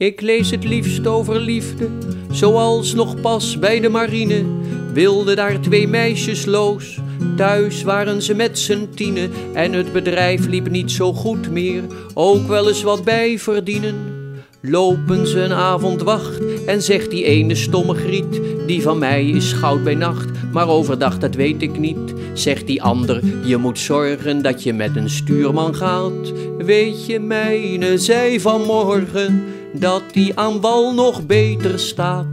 Ik lees het liefst over liefde, zoals nog pas bij de marine. Wilden daar twee meisjes los, thuis waren ze met z'n tienen. En het bedrijf liep niet zo goed meer, ook wel eens wat bij verdienen. Lopen ze een avond wacht en zegt die ene stomme griet, die van mij is goud bij nacht, maar overdag dat weet ik niet. Zegt die ander, je moet zorgen dat je met een stuurman gaat. Weet je, mijne zei vanmorgen dat die aan wal nog beter staat.